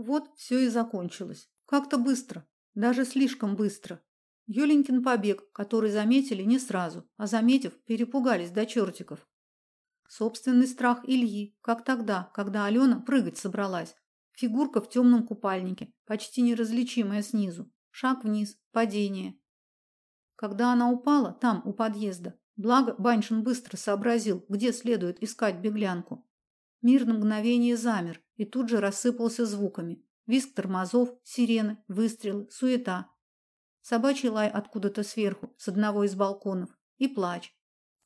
Вот все и закончилось. Как-то быстро, даже слишком быстро. Юленькин побег, который заметили не сразу, а заметив, перепугались до чертиков. Собственный страх Ильи, как тогда, когда Алена прыгать собралась. Фигурка в темном купальнике, почти неразличимая снизу. Шаг вниз, падение. Когда она упала, там, у подъезда, благо Баншин быстро сообразил, где следует искать беглянку. Мир на мгновение замер и тут же рассыпался звуками. Визг тормозов, сирены, выстрелы, суета. Собачий лай откуда-то сверху, с одного из балконов, и плач.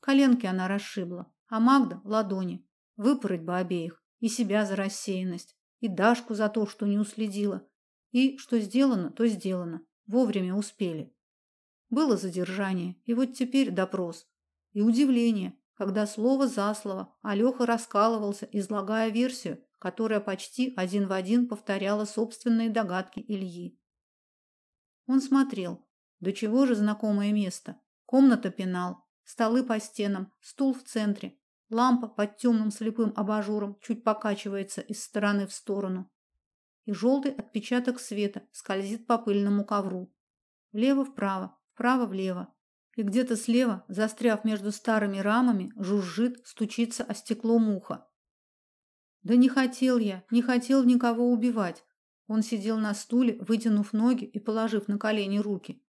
Коленки она расшибла, а Магда – ладони. Выпороть бы обеих, и себя за рассеянность, и Дашку за то, что не уследила. И что сделано, то сделано. Вовремя успели. Было задержание, и вот теперь допрос. И удивление, когда слово за слово Алёха раскалывался, излагая версию, которая почти один в один повторяла собственные догадки Ильи. Он смотрел. До чего же знакомое место. Комната пенал, столы по стенам, стул в центре, лампа под темным слепым абажуром чуть покачивается из стороны в сторону. И желтый отпечаток света скользит по пыльному ковру. Влево-вправо, вправо-влево. И где-то слева, застряв между старыми рамами, жужжит, стучится о стекло муха. Да не хотел я, не хотел никого убивать. Он сидел на стуле, вытянув ноги и положив на колени руки.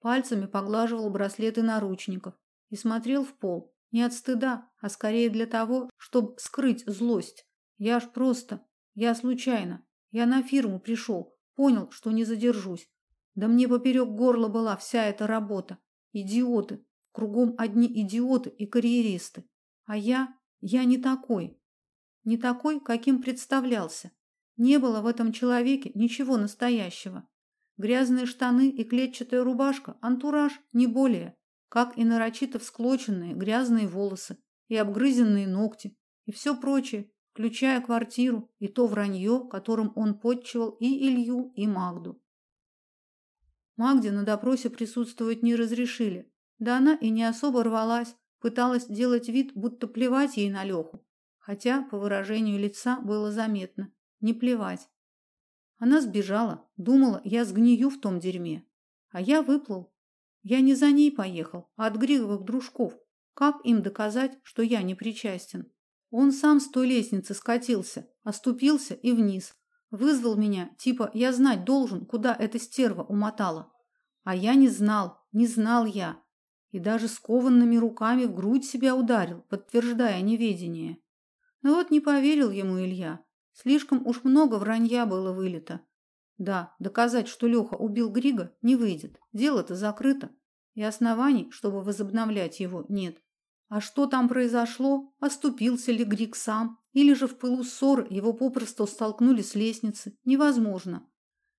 Пальцами поглаживал браслеты наручников и смотрел в пол, не от стыда, а скорее для того, чтобы скрыть злость. Я ж просто, я случайно, я на фирму пришел, понял, что не задержусь. Да мне поперек горла была вся эта работа. Идиоты, кругом одни идиоты и карьеристы. А я, я не такой не такой, каким представлялся. Не было в этом человеке ничего настоящего. Грязные штаны и клетчатая рубашка антураж не более, как и нарочито всклоченные грязные волосы и обгрызенные ногти и все прочее, включая квартиру и то вранье, которым он подчивал и Илью, и Магду. Магде на допросе присутствовать не разрешили. Да она и не особо рвалась, пыталась делать вид, будто плевать ей на Леху хотя по выражению лица было заметно. Не плевать. Она сбежала, думала, я сгнию в том дерьме. А я выплыл. Я не за ней поехал, а от Григовых дружков. Как им доказать, что я не причастен? Он сам с той лестницы скатился, оступился и вниз. Вызвал меня, типа я знать должен, куда эта стерва умотала. А я не знал, не знал я. И даже скованными руками в грудь себя ударил, подтверждая неведение. Вот не поверил ему Илья. Слишком уж много вранья было вылито. Да, доказать, что Леха убил Грига, не выйдет. Дело-то закрыто. И оснований, чтобы возобновлять его, нет. А что там произошло? Оступился ли Григ сам? Или же в пылу ссоры его попросту столкнули с лестницы? Невозможно.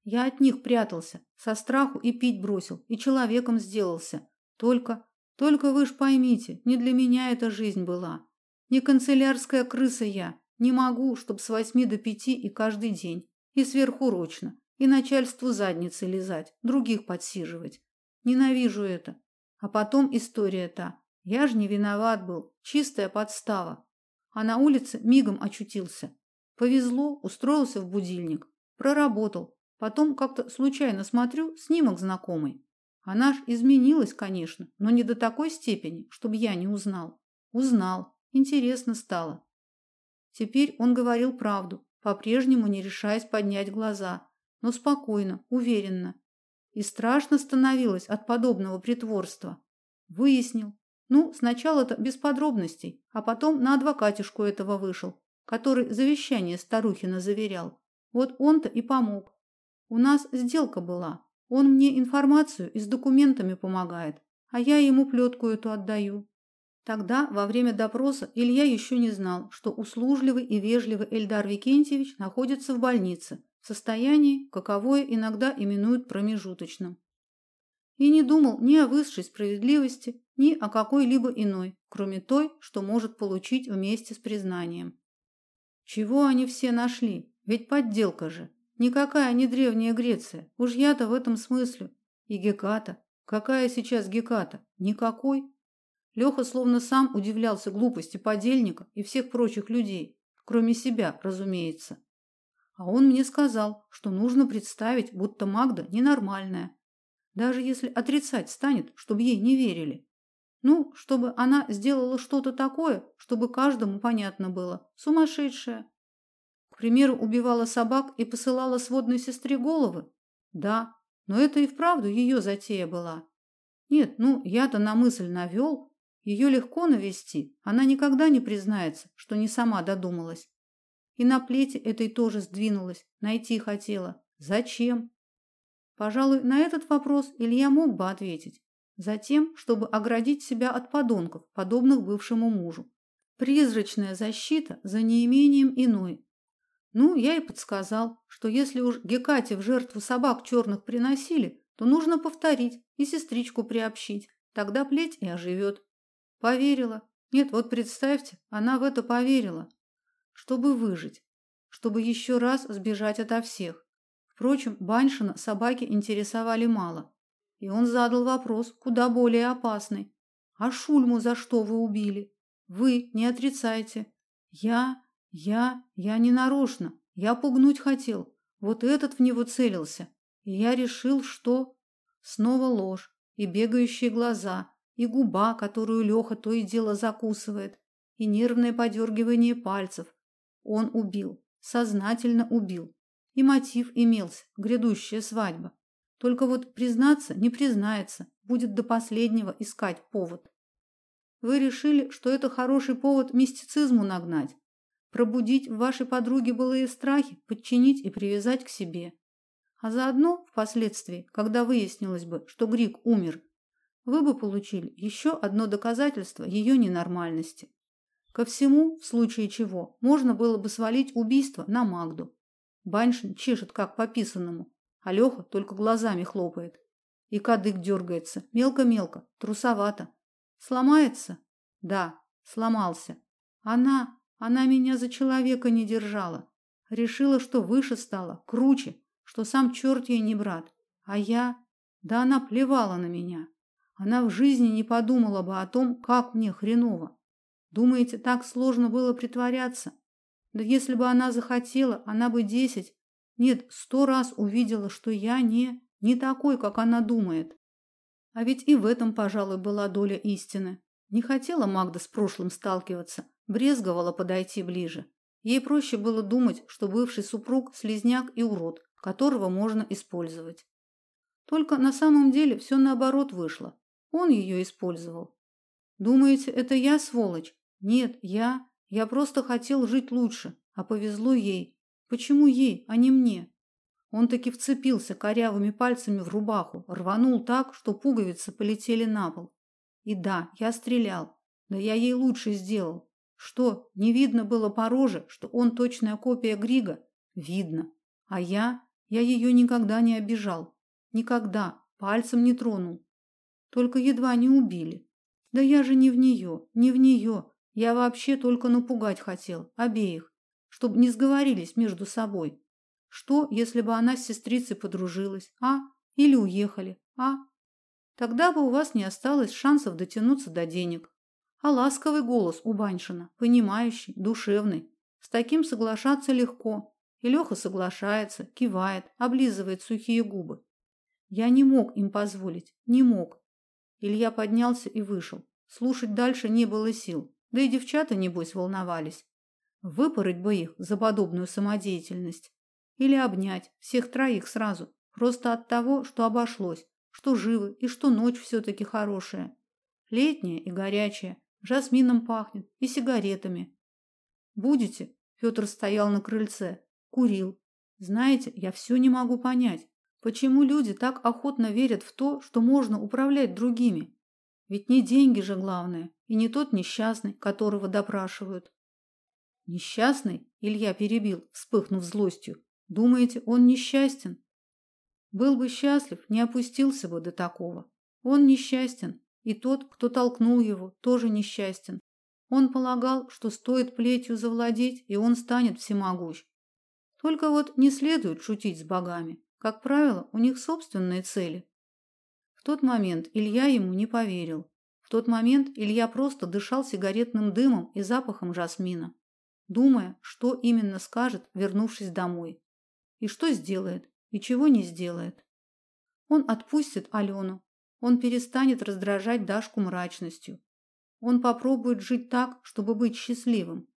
Я от них прятался, со страху и пить бросил, и человеком сделался. Только, только вы ж поймите, не для меня эта жизнь была. Не канцелярская крыса я. Не могу, чтоб с восьми до пяти и каждый день. И сверхурочно. И начальству задницы лизать, других подсиживать. Ненавижу это. А потом история та. Я ж не виноват был. Чистая подстава. А на улице мигом очутился. Повезло, устроился в будильник. Проработал. Потом как-то случайно смотрю, снимок знакомый. Она ж изменилась, конечно, но не до такой степени, чтобы я не узнал. Узнал. Интересно стало. Теперь он говорил правду, по-прежнему не решаясь поднять глаза, но спокойно, уверенно. И страшно становилось от подобного притворства. Выяснил. Ну, сначала-то без подробностей, а потом на адвокатишку этого вышел, который завещание старухина заверял. Вот он-то и помог. У нас сделка была. Он мне информацию и с документами помогает, а я ему плетку эту отдаю. Тогда, во время допроса, Илья еще не знал, что услужливый и вежливый Эльдар Викентьевич находится в больнице, в состоянии, каковое иногда именуют промежуточным. И не думал ни о высшей справедливости, ни о какой-либо иной, кроме той, что может получить вместе с признанием. Чего они все нашли? Ведь подделка же. Никакая не древняя Греция. Уж я-то в этом смысле. И Геката. Какая сейчас Геката? Никакой. Леха словно сам удивлялся глупости подельника и всех прочих людей, кроме себя, разумеется. А он мне сказал, что нужно представить, будто Магда ненормальная. Даже если отрицать станет, чтобы ей не верили. Ну, чтобы она сделала что-то такое, чтобы каждому понятно было. Сумасшедшая. К примеру, убивала собак и посылала сводной сестре головы. Да, но это и вправду ее затея была. Нет, ну, я-то на мысль навел. Ее легко навести. Она никогда не признается, что не сама додумалась. И на плете этой тоже сдвинулась, найти хотела. Зачем? Пожалуй, на этот вопрос Илья мог бы ответить. Затем, чтобы оградить себя от подонков, подобных бывшему мужу. Призрачная защита за неимением иной. Ну, я и подсказал, что если уж Гекате в жертву собак черных приносили, то нужно повторить и сестричку приобщить. Тогда плеть и оживет. Поверила. Нет, вот представьте, она в это поверила. Чтобы выжить. Чтобы еще раз сбежать ото всех. Впрочем, Баншина собаки интересовали мало. И он задал вопрос, куда более опасный. А Шульму за что вы убили? Вы не отрицайте. Я, я, я не нарочно. Я пугнуть хотел. Вот этот в него целился. И я решил, что... Снова ложь, и бегающие глаза, и губа, которую Леха то и дело закусывает, и нервное подергивание пальцев. Он убил, сознательно убил. И мотив имелся грядущая свадьба. Только вот признаться не признается, будет до последнего искать повод. Вы решили, что это хороший повод мистицизму нагнать, пробудить в вашей подруге былые страхи, подчинить и привязать к себе. А заодно, впоследствии, когда выяснилось бы, что Грик умер, вы бы получили еще одно доказательство ее ненормальности. Ко всему, в случае чего, можно было бы свалить убийство на Магду. Баншин чешет как по писанному, а Леха только глазами хлопает. И кадык дергается, мелко-мелко, трусовато. Сломается? Да, сломался. Она, она меня за человека не держала. Решила, что выше стала, круче, что сам черт ей не брат. А я... Да она плевала на меня. Она в жизни не подумала бы о том, как мне хреново. Думаете, так сложно было притворяться? Да если бы она захотела, она бы десять, нет, сто раз увидела, что я не не такой, как она думает. А ведь и в этом, пожалуй, была доля истины. Не хотела Магда с прошлым сталкиваться, брезговала подойти ближе. Ей проще было думать, что бывший супруг слезняк и урод, которого можно использовать. Только на самом деле все наоборот вышло. Он ее использовал. Думаете, это я сволочь? Нет, я, я просто хотел жить лучше, а повезло ей. Почему ей, а не мне? Он таки вцепился корявыми пальцами в рубаху, рванул так, что пуговицы полетели на пол. И да, я стрелял. Да я ей лучше сделал. Что, не видно было по роже, что он точная копия Грига? Видно. А я, я ее никогда не обижал. Никогда, пальцем не тронул. Только едва не убили. Да я же не в нее, не в нее. Я вообще только напугать хотел обеих чтобы не сговорились между собой. Что, если бы она с сестрицей подружилась, а? Или уехали, а? Тогда бы у вас не осталось шансов дотянуться до денег. А ласковый голос у Баншина, понимающий, душевный. С таким соглашаться легко. И Леха соглашается, кивает, облизывает сухие губы. Я не мог им позволить, не мог. Илья поднялся и вышел. Слушать дальше не было сил. Да и девчата, небось, волновались. Выпороть бы их за подобную самодеятельность. Или обнять всех троих сразу, просто от того, что обошлось, что живы и что ночь все-таки хорошая. Летняя и горячая, жасмином пахнет и сигаретами. Будете? Петр стоял на крыльце, курил. Знаете, я все не могу понять, почему люди так охотно верят в то, что можно управлять другими. Ведь не деньги же главное, и не тот несчастный, которого допрашивают. Несчастный? Илья перебил, вспыхнув злостью. Думаете, он несчастен? Был бы счастлив, не опустился бы до такого. Он несчастен, и тот, кто толкнул его, тоже несчастен. Он полагал, что стоит плетью завладеть, и он станет всемогущ. Только вот не следует шутить с богами. Как правило, у них собственные цели. В тот момент Илья ему не поверил. В тот момент Илья просто дышал сигаретным дымом и запахом жасмина думая, что именно скажет, вернувшись домой. и что сделает, и чего не сделает. Он отпустит Алену. Он перестанет раздражать Дашку мрачностью. Он попробует жить так, чтобы быть счастливым.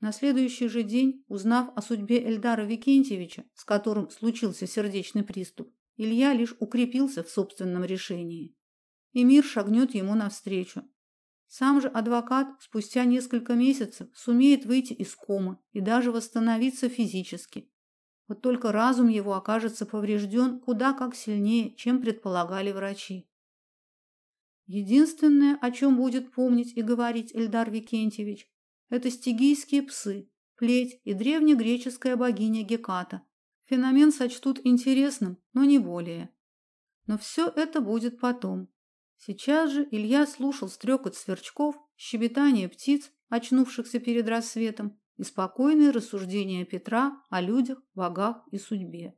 На следующий же день, узнав о судьбе Эльдара Викентьевича, с которым случился сердечный приступ, Илья лишь укрепился в собственном решении. И мир шагнет ему навстречу. Сам же адвокат спустя несколько месяцев сумеет выйти из комы и даже восстановиться физически. Вот только разум его окажется поврежден куда как сильнее, чем предполагали врачи. Единственное, о чем будет помнить и говорить Эльдар Викентьевич, это стигийские псы, плеть и древнегреческая богиня Геката. Феномен сочтут интересным, но не более. Но все это будет потом. Сейчас же Илья слушал стрекот сверчков, щебетание птиц, очнувшихся перед рассветом, и спокойные рассуждения Петра о людях, богах и судьбе.